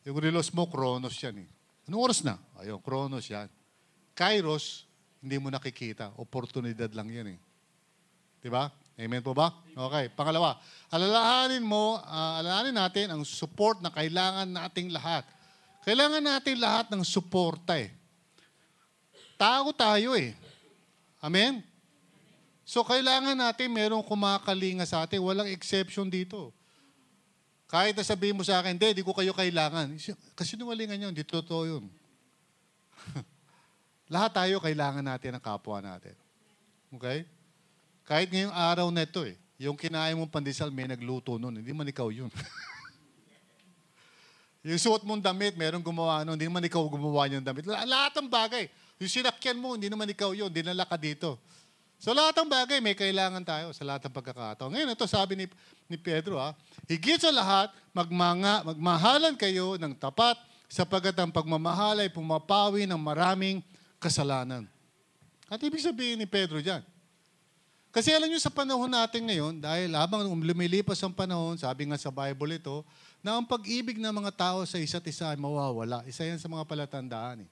yung relos mo, kronos yan eh. Anong oras na? Ayun, kronos yan. Kairos, hindi mo nakikita. Oportunidad lang yan eh. Di ba? Amen po ba? Okay. Pangalawa, alalahanin mo, ah, alalahanin natin ang support na kailangan nating lahat. Kailangan natin lahat ng suporta eh. Tao tayo eh. Amen? So, kailangan natin merong kumakalinga sa atin. Walang exception dito. Kahit na sabihin mo sa akin, hindi, di ko kayo kailangan. Kasi nungalingan yun, di totoo yun. <laughs> Lahat tayo kailangan natin ng kapwa natin. Okay? Kahit ngayong araw na ito eh, yung kinain mong pandesal, may nagluto nun. Hindi man ikaw yun. <laughs> yung suot mong damit, merong gumawa nun. Hindi naman ikaw gumawa yung damit. Lahat ng bagay. Yung sinakyan mo, hindi naman ikaw yun. Dinala ka dito. So lahat ng bagay, may kailangan tayo sa lahat ng pagkakataon. Ngayon, ito sabi ni, ni Pedro, ha, higit sa lahat, magmanga, magmahalan kayo ng tapat sapagat ang pagmamahal ay pumapawi ng maraming kasalanan. At ibig sabihin ni Pedro dyan, kasi alam nyo sa panahon natin ngayon, dahil habang lumilipas ang panahon, sabi nga sa Bible ito, na ang pag-ibig ng mga tao sa isa't isa ay mawawala. Isa yan sa mga palatandaan eh.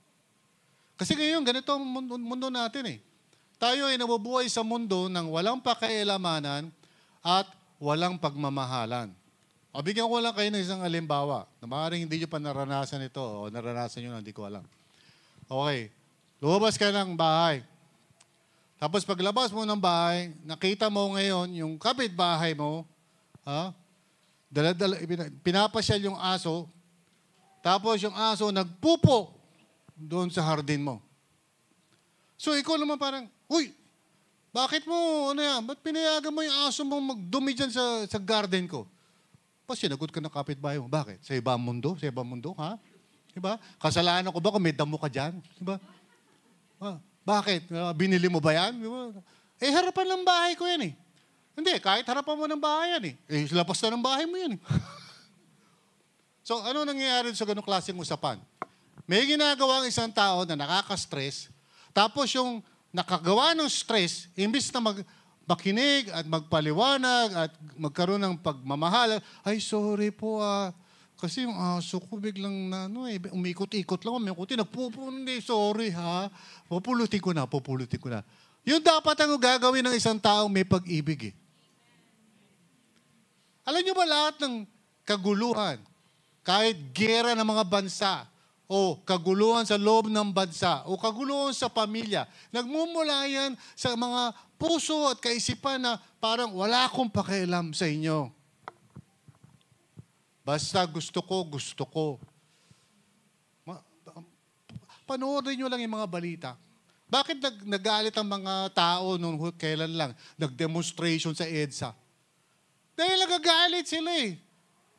Kasi ngayon, ganito ang mundo, natin eh. Tayo ay nabubuhay sa mundo ng walang pakialamanan at walang pagmamahalan. O bigyan ko lang kayo ng isang alimbawa na maaaring hindi nyo pa naranasan ito o naranasan nyo na hindi ko alam. Okay, lumabas ka ng bahay. Tapos paglabas mo ng bahay, nakita mo ngayon yung kapitbahay mo, ha? Daladala, pinapasyal yung aso, tapos yung aso nagpupo doon sa hardin mo. So ikaw naman parang, Uy, bakit mo, ano yan, ba't pinayagan mo yung aso mo magdumi dyan sa, sa garden ko? Pa sinagot ka ng kapitbahay mo. Bakit? Sa ibang mundo? Sa ibang mundo, ha? Diba? Kasalanan ko ba kung may damo ka dyan? Diba? Ah, bakit? Ah, binili mo ba yan? Eh, harapan ng bahay ko yan eh. Hindi, kahit harapan mo ng bahay yan eh. Eh, lapas na ng bahay mo yan eh. <laughs> so, ano nangyayari sa ganong klaseng usapan? May ginagawa ang isang tao na nakaka-stress, tapos yung nakagawa ng stress, imbis na mag, makinig at magpaliwanag at magkaroon ng pagmamahal, ay sorry po ah, kasi yung aso ko biglang na, ano eh, umikot-ikot lang, umikot, nagpupo, hindi, sorry ha, pupulutin ko na, pupulutin ko na. Yun dapat ang gagawin ng isang taong may pag-ibig eh. Alam niyo ba lahat ng kaguluhan, kahit gera ng mga bansa, o kaguluhan sa loob ng bansa, o kaguluhan sa pamilya, nagmumula yan sa mga puso at kaisipan na parang wala akong pakialam sa inyo. Basta gusto ko, gusto ko. Panoorin nyo lang yung mga balita. Bakit nag nagalit ang mga tao nung kailan lang? Nag-demonstration sa EDSA. Dahil nagagalit sila eh.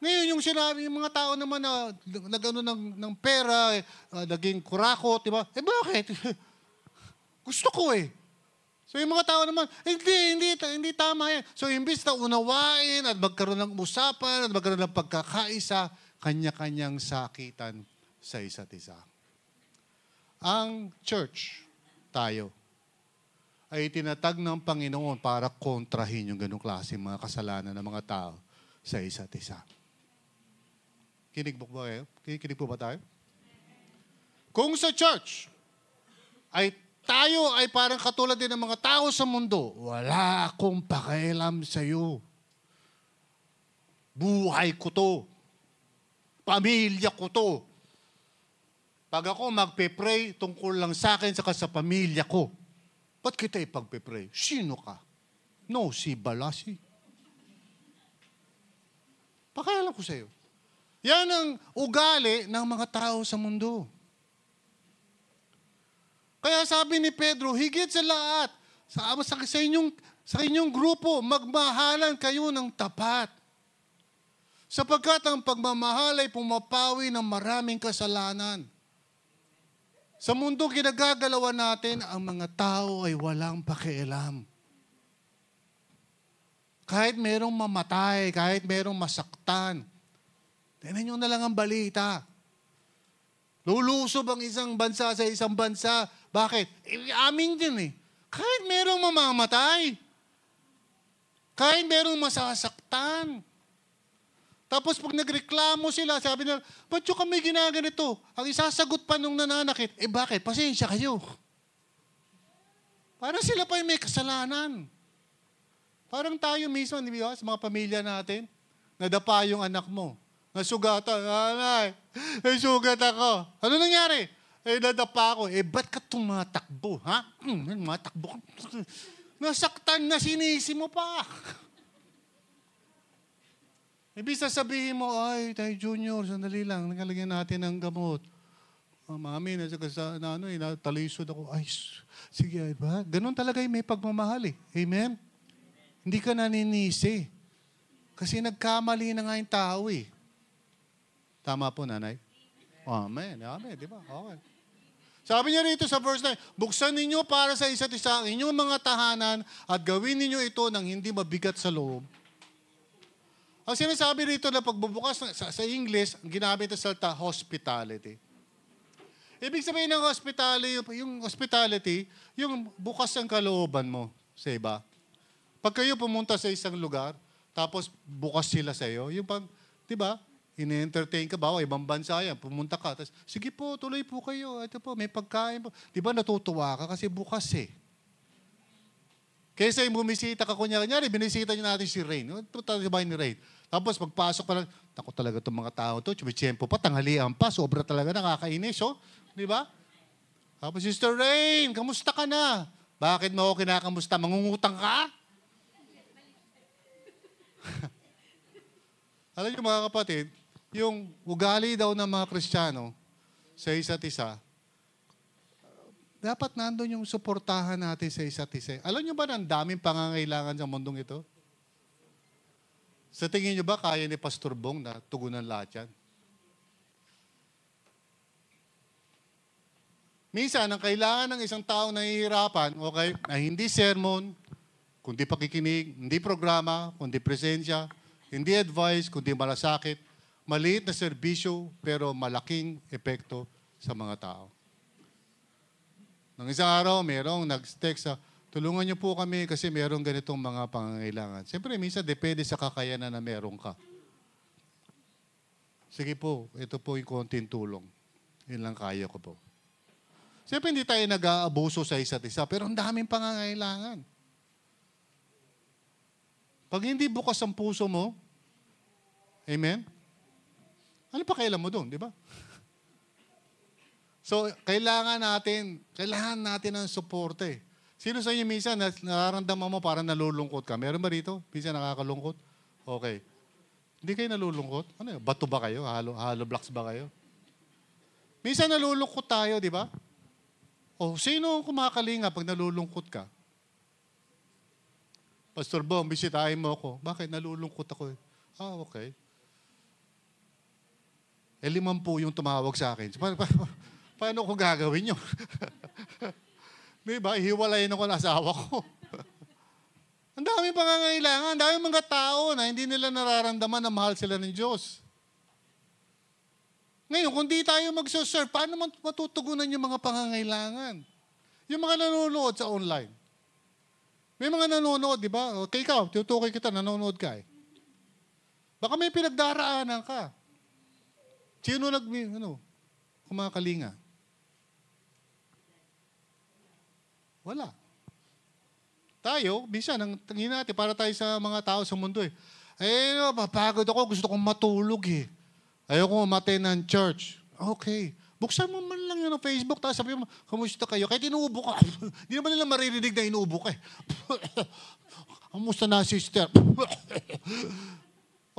Ngayon, yung sinabi, yung mga tao naman na nagano ng, ng pera, eh, ah, naging kurakot, di ba? Eh bakit? <laughs> Gusto ko eh. So yung mga tao naman, hindi, hindi, hindi tama yan. So imbis na unawain at magkaroon ng usapan at magkaroon ng pagkakaisa, kanya-kanyang sakitan sa isa't isa. Ang church, tayo, ay tinatag ng Panginoon para kontrahin yung ganong klase mga kasalanan ng mga tao sa isa't isa. Kinig po ba kayo? Kinig po ba tayo? Kung sa church, ay tayo ay parang katulad din ng mga tao sa mundo, wala akong pakialam sa iyo. Buhay ko to. Pamilya ko to. Pag ako magpe-pray tungkol lang sa akin saka sa pamilya ko, ba't kita ipagpe-pray? Sino ka? No, si Balasi. Pakialam ko sa iyo. Yan ang ugali ng mga tao sa mundo. Kaya sabi ni Pedro, higit sa lahat, sa, sa, sa, inyong, sa inyong grupo, magmahalan kayo ng tapat. Sapagkat ang pagmamahal ay pumapawi ng maraming kasalanan. Sa mundo ginagagalawan natin, ang mga tao ay walang pakialam. Kahit merong mamatay, kahit merong masaktan, tingnan nyo na lang ang balita. Lulusob ang isang bansa sa isang bansa. Bakit? Eh, amin din eh. Kahit merong mamamatay. Kahit merong masasaktan. Tapos pag nagreklamo sila, sabi nila, ba't yung kami ginaganito? Ang isasagot pa nung nananakit, eh bakit? Pasensya kayo. Parang sila pa yung may kasalanan. Parang tayo mismo, di ba, mga pamilya natin, nadapa yung anak mo. Nasugatan, anay, nasugat ako. Ano nangyari? Eh, nadapa ako. Eh, ba't ka tumatakbo, ha? Hmm, matakbo ka. <laughs> Nasaktan na sinisi mo pa. Ibig sasabihin mo, ay, tayo junior, sandali lang, nakalagyan natin ng gamot. Oh, mami, nasa sa, na, ano, eh, natalisod ako. Ay, sige, ba? Ganon talaga yung may pagmamahal eh. Amen? Hindi ka naninisi. Kasi nagkamali na nga yung tao eh. Tama po, nanay? Amen. Amen, di ba? Okay. Sabi niya rito sa verse 9, buksan ninyo para sa isa't isa ang inyong mga tahanan at gawin ninyo ito ng hindi mabigat sa loob. Ang sinasabi rito na pagbubukas sa, sa English, ginamit na salta, hospitality. Ibig sabihin ng hospitality, yung hospitality, yung bukas ang kalooban mo sa iba. Pag kayo pumunta sa isang lugar, tapos bukas sila sa iyo, yung pag, di ba, ini-entertain ka ba, o ibang bansa yan, pumunta ka, tapos, sige po, tuloy po kayo, ito po, may pagkain po. Di ba natutuwa ka kasi bukas eh. Kaysa yung bumisita ka, kunya, kunyari, binisita niyo natin si Rain. Punta sa bahay ni Rain. Tapos pagpasok pa lang, tako talaga itong mga tao to, chumichampo pa, tanghalian pa, sobra talaga nakakainis, oh. Di ba? Tapos, Sister Rain, kamusta ka na? Bakit mo ako kinakamusta? Mangungutang ka? <laughs> Alam niyo mga kapatid, yung ugali daw ng mga Kristiyano sa isa't isa, dapat nandun yung suportahan natin sa isa't isa. Alam niyo ba na ang daming pangangailangan sa mundong ito? Sa tingin niyo ba kaya ni Pastor Bong na tugunan lahat yan? Minsan, ang kailangan ng isang tao na nahihirapan, okay, na hindi sermon, kundi pakikinig, hindi programa, kundi presensya, hindi advice, kundi malasakit, maliit na serbisyo, pero malaking epekto sa mga tao. Nang isang araw, merong nag-text sa, tulungan niyo po kami kasi merong ganitong mga pangangailangan. Siyempre, minsan depende sa kakayanan na meron ka. Sige po, ito po yung konting tulong. Yun lang kaya ko po. Siyempre, hindi tayo nag-aabuso sa isa't isa, pero ang daming pangangailangan. Pag hindi bukas ang puso mo, amen? Ano pa kailan mo doon, di ba? So, kailangan natin, kailangan natin ng suporte. Eh. Sino sa inyo minsan na nararamdaman mo parang nalulungkot ka? Meron ba rito? Minsan nakakalungkot? Okay. Hindi kayo nalulungkot? Ano yun? Bato ba kayo? Halo, halo blocks ba kayo? Minsan nalulungkot tayo, di ba? O, sino ang kumakalinga pag nalulungkot ka? Pastor Bong, bisitahin mo ako. Bakit? Nalulungkot ako eh. Ah, okay. Eh, limang po yung tumawag sa akin. Pa- pa- paano ko gagawin yun? <laughs> Di ba? Hiwalayin ako ng asawa ko. <laughs> ang daming pangangailangan. Ang daming mga tao na hindi nila nararamdaman na mahal sila ng Diyos. Ngayon, kung di tayo magsoserve, paano matutugunan yung mga pangangailangan? Yung mga nanonood sa online. May mga nanonood, di ba? O, kay ikaw, tutukoy kita, nanonood ka eh. Baka may pinagdaraanan ka. Sino nag, ano, kumakalinga? Wala. Tayo, minsan, ang tingin natin, para tayo sa mga tao sa mundo eh. Eh, no, papagod ako, gusto kong matulog eh. Ayoko mamatay ng church. Okay. Buksan mo man lang yun ng Facebook, tapos sabi mo, kamusta kayo? Kahit inuubo ka. <laughs> Hindi naman nila maririnig na inuubo ka eh. <laughs> Kamusta na, sister? <laughs>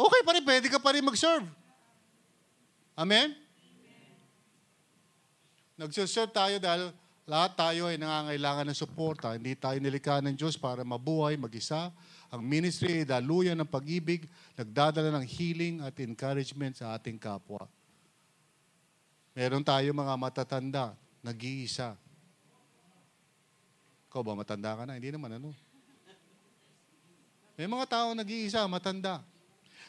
okay pa rin, pwede ka pa rin mag-serve. Amen? Nagsiserve tayo dahil lahat tayo ay nangangailangan ng suporta. Hindi tayo nilikha ng Diyos para mabuhay mag-isa. Ang ministry ay daluyan ng pag-ibig, nagdadala ng healing at encouragement sa ating kapwa. Meron tayo mga matatanda, nag-iisa. Ikaw ba matanda ka na? Hindi naman ano. May mga tao nag-iisa, matanda.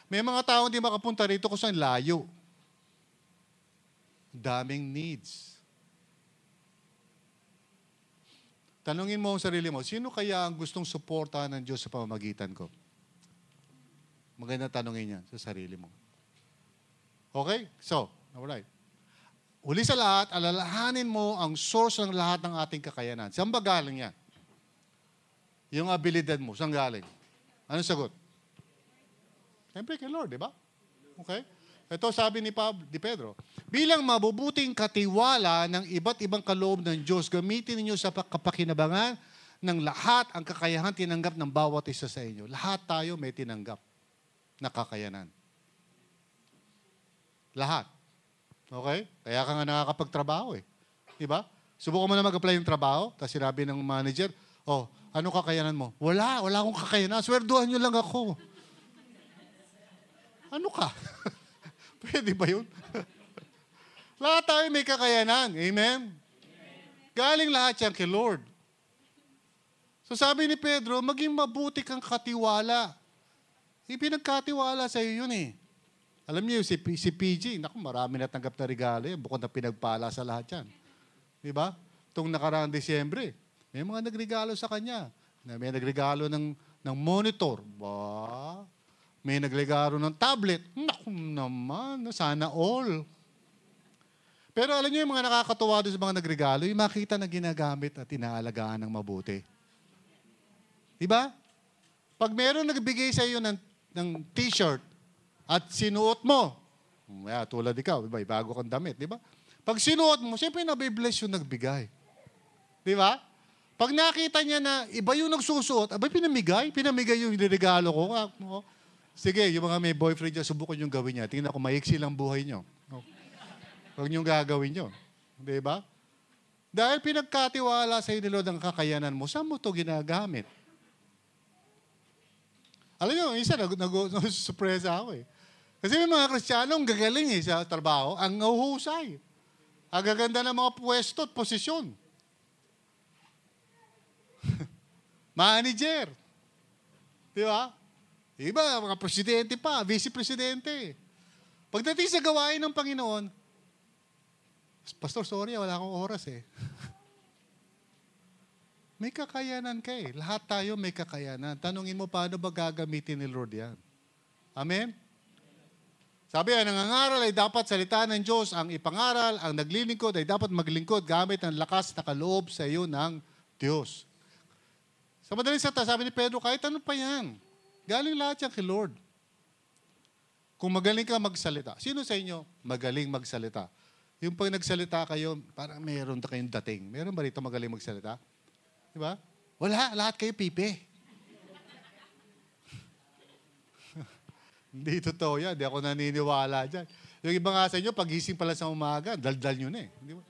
May mga tao hindi makapunta rito kung saan layo. Daming needs. Tanungin mo ang sarili mo, sino kaya ang gustong suportahan ng Diyos sa pamamagitan ko? Maganda tanungin yan sa sarili mo. Okay? So, alright. Uli sa lahat, alalahanin mo ang source ng lahat ng ating kakayanan. Saan ba galing yan? Yung abilidad mo, saan galing? Anong sagot? Siyempre kay Lord, di ba? Okay? Ito sabi ni, Pab, ni Pedro, bilang mabubuting katiwala ng iba't ibang kaloob ng Diyos, gamitin ninyo sa kapakinabangan ng lahat ang kakayahan tinanggap ng bawat isa sa inyo. Lahat tayo may tinanggap na kakayanan. Lahat. Okay? Kaya ka nga nakakapagtrabaho eh. Di ba? Subukan mo na mag-apply yung trabaho, tapos sinabi ng manager, oh, ano kakayanan mo? Wala, wala akong kakayanan. Swerduhan nyo lang ako. Ano ka? <laughs> Pwede ba yun? <laughs> lahat tayo may kakayanan. Amen? Galing lahat yan kay Lord. So sabi ni Pedro, maging mabuti kang katiwala. Ipinagkatiwala sa iyo yun eh. Alam niyo, si, si PG, naku, marami na tanggap na regalo yan, bukod na pinagpala sa lahat yan. Di ba? Itong nakaraang Desyembre, may mga nagregalo sa kanya. May nagregalo ng, ng monitor. Ba? May nagregalo ng tablet. Naku naman, sana all. Pero alam niyo yung mga nakakatuwa doon sa mga nagregalo, yung makita na ginagamit at inaalagaan ng mabuti. Di ba? Pag meron nagbigay sa iyo ng, ng t-shirt at sinuot mo, yeah, tulad ikaw, diba, bago kang damit, di ba? Pag sinuot mo, siyempre nabibless yung nagbigay. Di ba? Pag nakita niya na iba yung nagsusuot, abay pinamigay, pinamigay yung niregalo ko. Sige, yung mga may boyfriend dyan, subukan yung gawin niya. Tingnan ko, maiksi lang buhay niyo. Huwag niyong gagawin yun. Di ba? Dahil pinagkatiwala sa inyo Lord ang kakayanan mo, saan mo to ginagamit? Alam niyo, isa nag, nag, <laughs> nag ako eh. Kasi may mga Kristiyano ang gagaling eh sa trabaho, ang nahuhusay. Ang gaganda ng mga pwesto at posisyon. <laughs> Manager. Di ba? Iba, mga presidente pa, vice-presidente. Pagdating sa gawain ng Panginoon, Pastor, sorry, wala akong oras eh. <laughs> may kakayanan ka eh. Lahat tayo may kakayanan. Tanungin mo, paano ba gagamitin ni Lord yan? Amen? Sabi ay nangangaral ay dapat salita ng Diyos. Ang ipangaral, ang naglilingkod ay dapat maglingkod gamit ang lakas na kaloob sa iyo ng Diyos. Sa madaling salita, sabi ni Pedro, kahit ano pa yan, galing lahat yan kay Lord. Kung magaling ka magsalita, sino sa inyo magaling magsalita? Yung pag nagsalita kayo, parang meron na kayong dating. Meron ba rito magaling magsalita? Di ba? Wala, lahat kayo pipe. <laughs> Hindi totoo yan. Hindi ako naniniwala dyan. Yung iba nga sa inyo, pagising pala sa umaga, daldal nyo na eh. Di ba?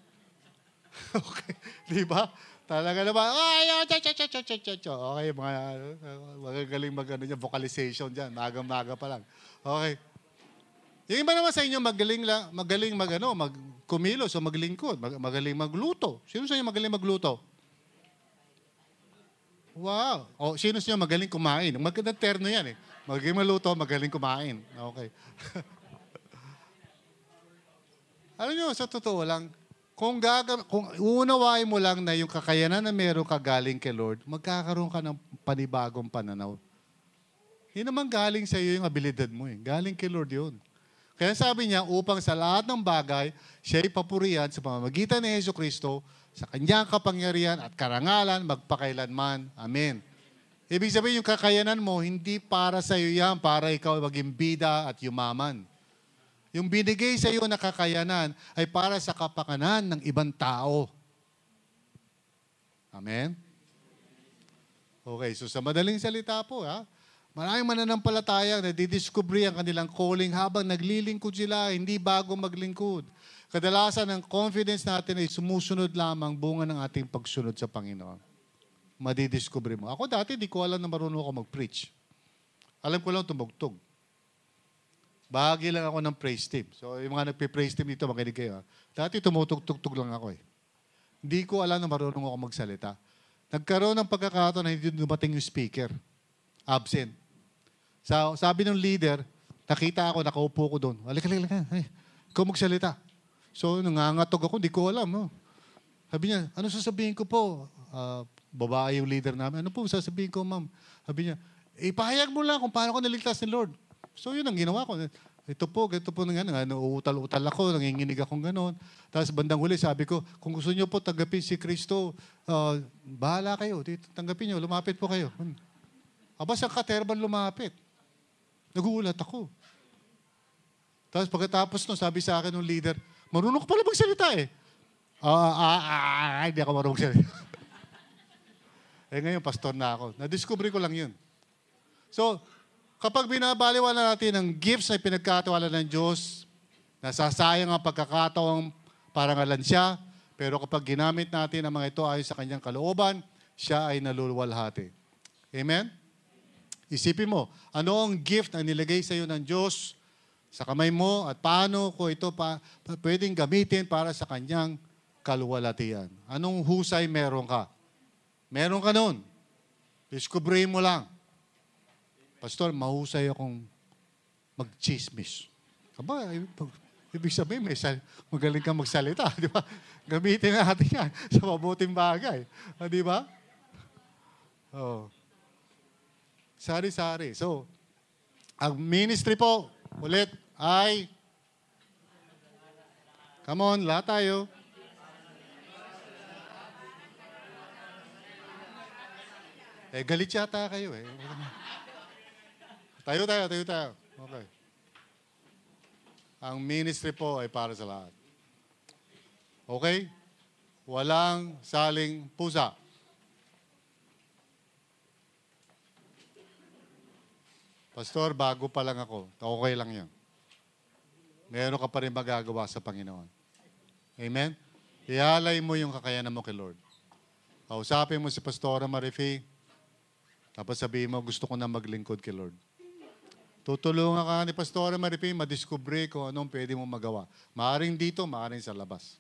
<laughs> okay. Di ba? Talaga naman, ay, cha, cha, cha, cha, cha, cha, cha. Okay, mga, magagaling mag, ano, vocalization dyan. Maga-maga pa lang. Okay. Yung iba naman sa inyo, magaling, la, magaling mag, ano, mag, kumilos o maglingkod, mag, magaling magluto. Sino sa inyo magaling magluto? Wow. O, sino sa inyo magaling kumain? Magandang terno yan eh. Magaling maluto, magaling kumain. Okay. <laughs> Alam nyo, sa totoo lang, kung, gaga, kung uunawain mo lang na yung kakayanan na meron ka galing kay Lord, magkakaroon ka ng panibagong pananaw. Hindi naman galing sa iyo yung abilidad mo eh. Galing kay Lord yun. Kaya sabi niya, upang sa lahat ng bagay, siya'y papurihan sa pamamagitan ni Yesu Kristo, sa kanyang kapangyarihan at karangalan magpakailanman. Amen. Ibig sabihin, yung kakayanan mo, hindi para sa iyo yan, para ikaw maging bida at yumaman. Yung binigay sa iyo na kakayanan ay para sa kapakanan ng ibang tao. Amen? Okay, so sa madaling salita po, ha? Maraming mananampalataya na didiscovery ang kanilang calling habang naglilingkod sila, hindi bago maglingkod. Kadalasan ang confidence natin ay sumusunod lamang bunga ng ating pagsunod sa Panginoon. Madidiscovery mo. Ako dati, di ko alam na marunong ako mag-preach. Alam ko lang tumugtog. Bahagi lang ako ng praise team. So, yung mga nagpe-praise team dito, makinig kayo. ha? Dati tumutugtog lang ako eh. Hindi ko alam na marunong ako magsalita. Nagkaroon ng pagkakataon na hindi dumating yung speaker. Absent. Sa, sabi ng leader, nakita ako, nakaupo ko doon. Halika, halika, halika. Ikaw magsalita. So, nangangatog ako, hindi ko alam. Oh. Sabi niya, ano sasabihin ko po? Ah, babae yung leader namin. Ano po sasabihin ko, ma'am? Sabi niya, ipahayag mo lang kung paano ko naligtas ni Lord. So, yun ang ginawa ko. Ito po, ganito po nang ano, uutal-utal ako, nanginginig akong ganon. Tapos bandang huli, sabi ko, kung gusto niyo po tanggapin si Kristo, ah, bahala kayo. Dito, tanggapin niyo, lumapit po kayo. Hmm. Aba, sa katerban lumapit. Naguulat ako. Tapos pagkatapos nun, sabi sa akin ng leader, marunong ko pala magsalita eh. Ah, ah, ah, ah, hindi ako marunong magsalita. <laughs> eh ngayon, pastor na ako. Na-discover ko lang yun. So, kapag binabaliwala natin ang gifts na pinagkatiwala ng Diyos, nasasayang ang pagkakataong parangalan siya, pero kapag ginamit natin ang mga ito ayon sa kanyang kalooban, siya ay naluluwalhati. Amen? Isipin mo, ano ang gift na nilagay sa iyo ng Diyos sa kamay mo at paano ko ito pa, pwedeng gamitin para sa kanyang kaluwalhatian? Anong husay meron ka? Meron ka noon. Discovery mo lang. Pastor, mahusay akong mag-chismis. Aba, ibig sabihin, may sal- magaling kang magsalita, <laughs> di ba? Gamitin natin yan <laughs> sa mabuting bagay. Ah, di ba? Oh. Sari-sari. So, ang ministry po, ulit, ay, come on, lahat tayo. Eh, galit yata kayo eh. Tayo tayo, tayo tayo. Okay. Ang ministry po ay para sa lahat. Okay? Walang saling pusa. Pastor, bago pa lang ako. Okay lang yan. Meron ka pa rin magagawa sa Panginoon. Amen? Ihalay mo yung kakayanan mo kay Lord. Kausapin mo si Pastora Marifi. Tapos sabihin mo, gusto ko na maglingkod kay Lord. Tutulungan ka ni Pastora Marifi, madiscover kung anong pwede mo magawa. Maaring dito, maaring sa labas.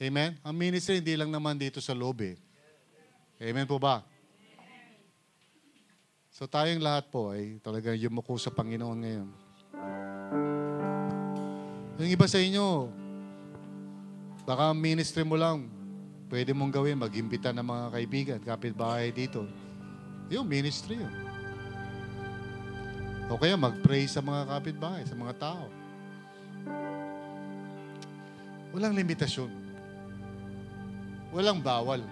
Amen? Ang ministry hindi lang naman dito sa loob eh. Amen po ba? So tayong lahat po ay talagang yumuko sa Panginoon ngayon. Yung iba sa inyo, baka ministry mo lang, pwede mong gawin, mag-imbita ng mga kaibigan, kapitbahay dito. Yung ministry yun. O kaya mag-pray sa mga kapitbahay, sa mga tao. Walang limitasyon. Walang bawal.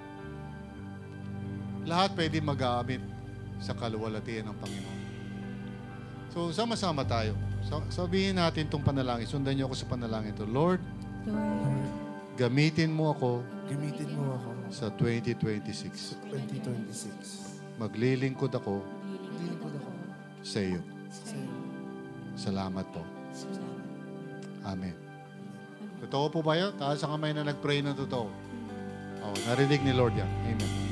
Lahat pwede magamit sa kaluwalhatian ng Panginoon. So, sama-sama tayo. Sa- sabihin natin itong panalangin. Sundan niyo ako sa panalangin to. Lord, Lord, gamitin mo ako Gamitin mo ako sa 2026. 2026. Maglilingkod ako Lilingkod ako sa iyo. sa iyo. Salamat po. salamat. Amen. Totoo po ba yun? Taas ang kamay na nag-pray ng totoo. Oh, narinig ni Lord yan. Amen.